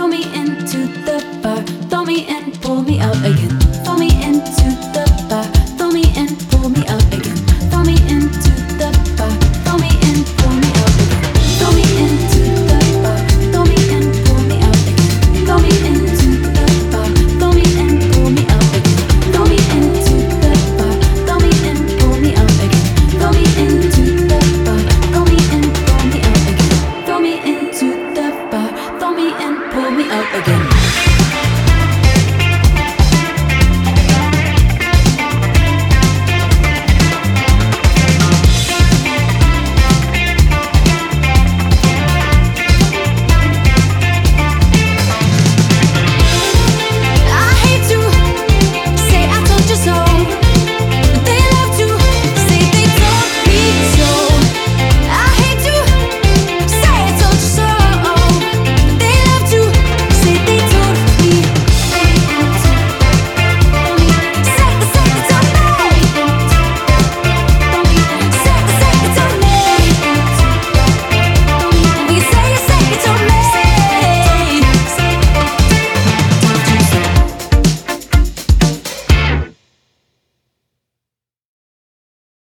Throw me into pull me out again.